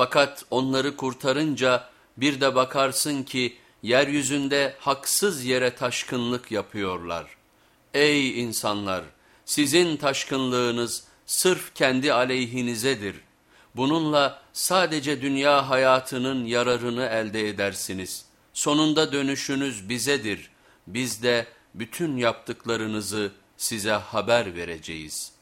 Fakat onları kurtarınca bir de bakarsın ki yeryüzünde haksız yere taşkınlık yapıyorlar. Ey insanlar! Sizin taşkınlığınız sırf kendi aleyhinizedir. Bununla sadece dünya hayatının yararını elde edersiniz. Sonunda dönüşünüz bizedir. Biz de bütün yaptıklarınızı size haber vereceğiz.''